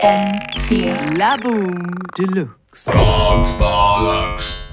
FM4. La Boom Deluxe. Rockstar Lux.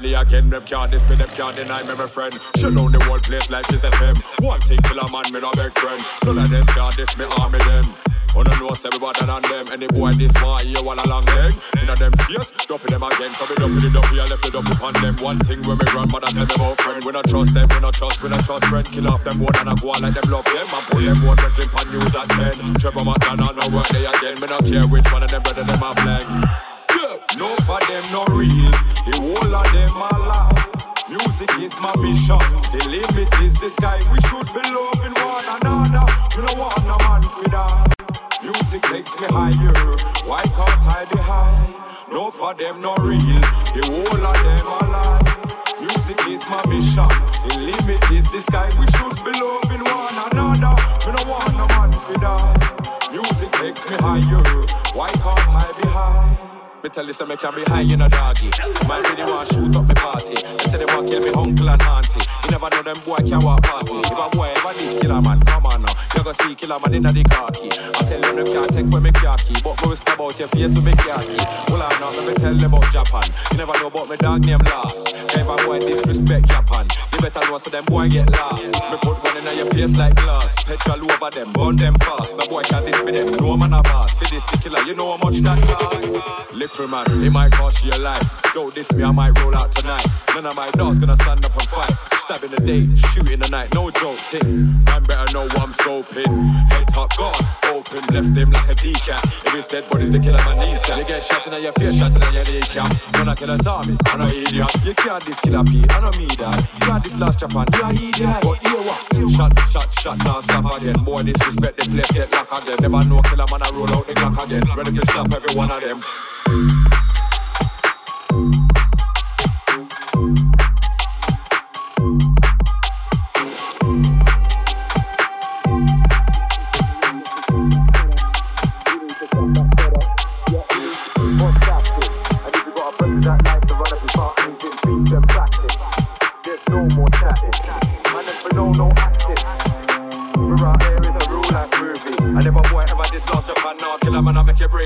Line again. Them can't diss me, them can't deny me, my friend. Shut down the whole place like this FM. One thing kill a man, me no beg friend. None of them can't diss me, army them. On the nose, everybody than them. Any boy this one, you want a long leg. Inna them face, dropping them again. So we dump it up, I left it up upon them. One thing when run, but tell them about friend. We not trust them, we not trust, we not trust friend. Kill off them one and I go on like them love them. And put them one, we drink on news at 10. Trevor McDonald, no work day again. Me not care which one of them brother them a blank. Mission, the limit is the sky. We should be loving one another. We don't want no man that. Music takes me higher. Why can't I be high? No for them no real, the whole of them a lie. Music is my mission, the limit is the sky. We should be tell you, say me can be high in a doggy. Man, really want shoot up me party. They say they want kill me uncle and auntie. You never know them boy can walk past me. If a boy ever this killer man, come on now. You go see killer man in the car key. I tell them them can't take with me car key. But me whisper about your face with me car key. Well, I know me tell them about Japan. You never know about me dog name last. If a boy disrespect Japan, you better know so them boy get lost. Me your face like glass. Petrol over them, burn them fast. The boy can diss me them, no man a boss. For this the killer, you know how much that cost man, it might cost you your life. Don't diss me, I might roll out tonight. None of my dogs gonna stand up and fight. Stab in the day, shoot in the night, no joke, ting. Man better know what I'm scoping. Head top gone, open, left him like a decap. If it's dead bodies, the killer man needs that. You get shot in your face, shot in your kneecap. When I kill a zombie, I'm an idiot. You can't this killer P, I don't mean that. You can't this last Japan, you are idiot. But you what? Shot, shot, shot, now stop again. Boy, disrespect the place, get locked again. Never know killer man, I roll out the clock again. Ready to stop every one of them.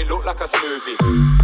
Look like a smoothie.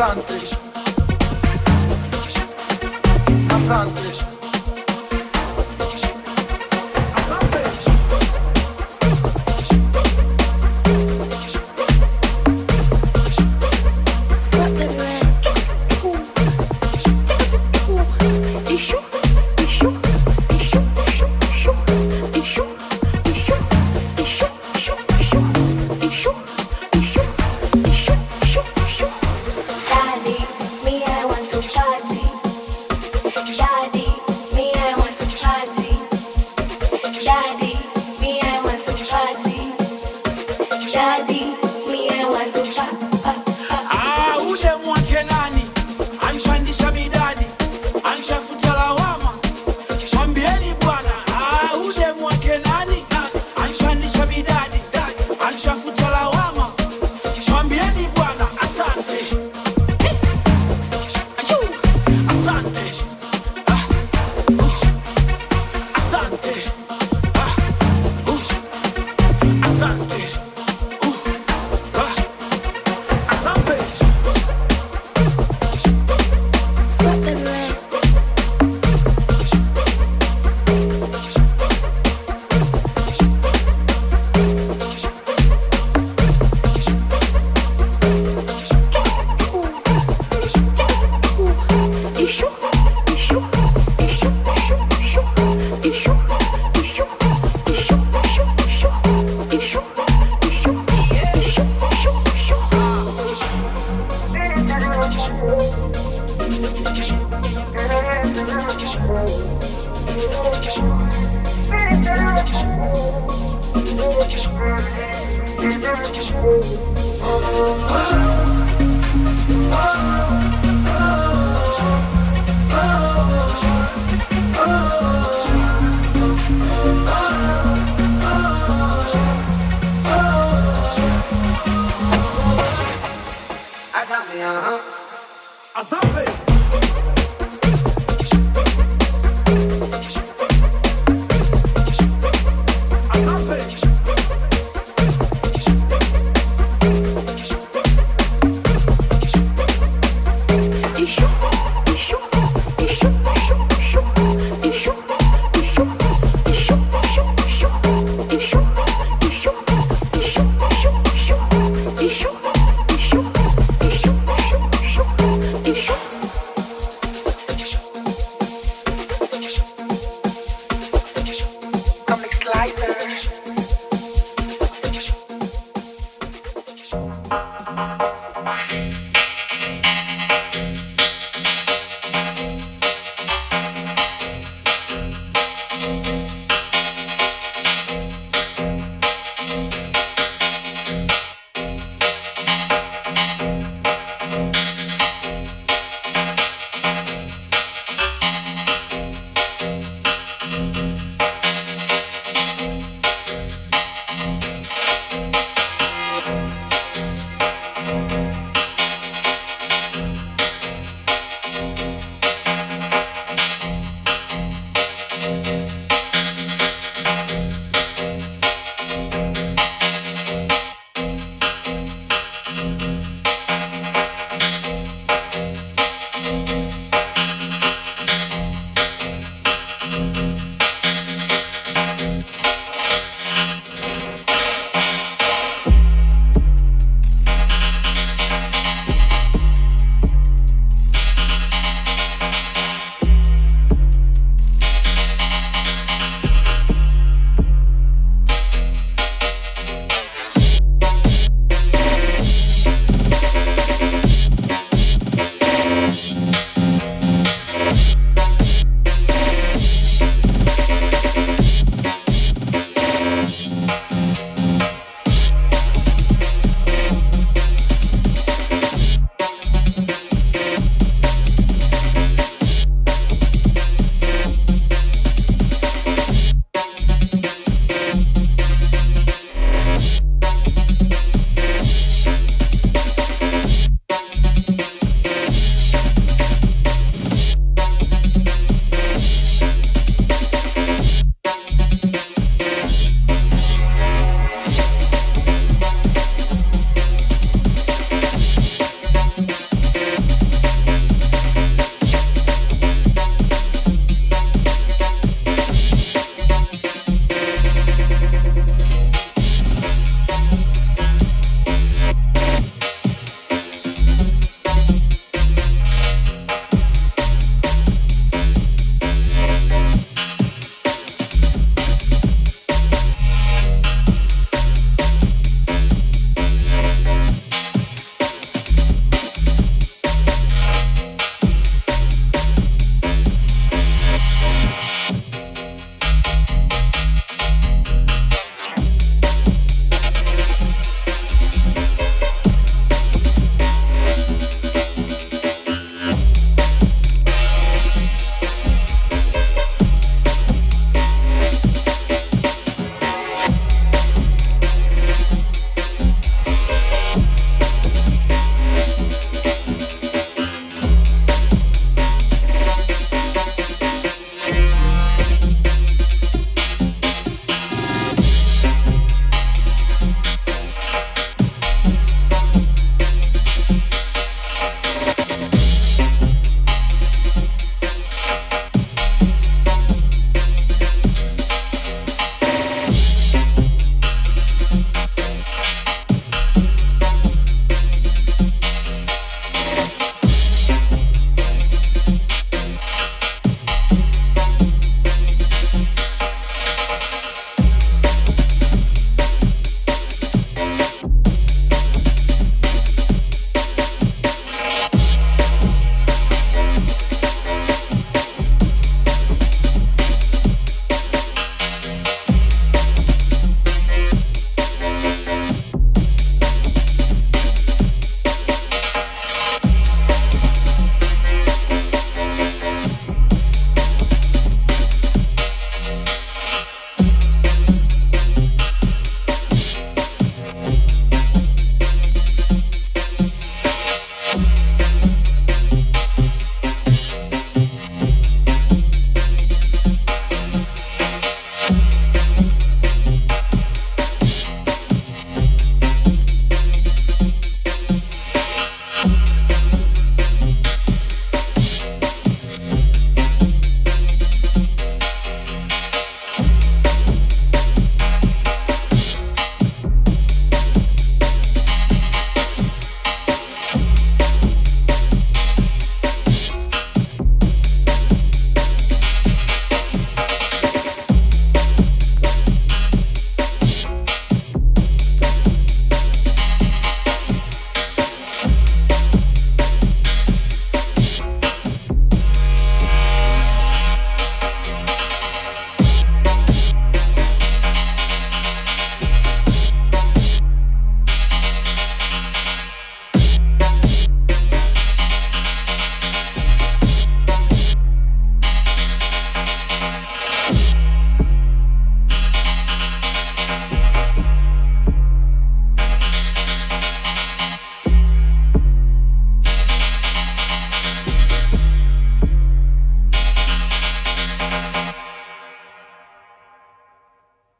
Avantes. Avantes.